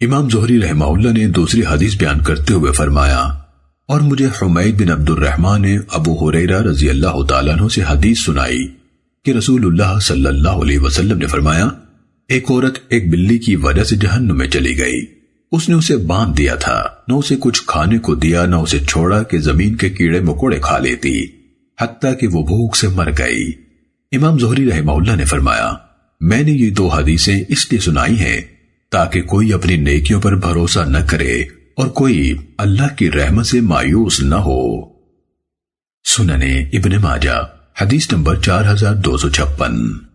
امام زہری رحمہ اللہ نے دوسری حدیث بیان کرتے ہوئے فرمایا، اور مجھے حمید بن عبد الرحمن نے ابو حریرہ رضی اللہ تعالیٰ عنہ سے حدیث سنائی کہ رسول اللہ صلی اللہ علیہ وسلم نے فرمایا، ایک عورت ایک بلی کی وجہ سے جہنم میں چلی گئی۔ اس نے اسے باندھ دیا تھا، نہ اسے کچھ کھانے کو دیا، نہ اسے چھوڑا کہ زمین کے کیڑے مکوڑے کھا لیتی، حتیٰ کہ وہ بھوک سے مر گئی۔ امام زہری رحمہ اللہ نے فرمایا، میں نے یہ دو حدیثیں اس لیے سنائی ہیں تاکہ کوئی اپنی نیکیوں پر بھروسہ نہ کرے اور کوئی اللہ کی رحمت سے مایوس نہ ہو۔ سننے ابن ماجہ، حدیث نمبر چار ہزار دو سو چھپن۔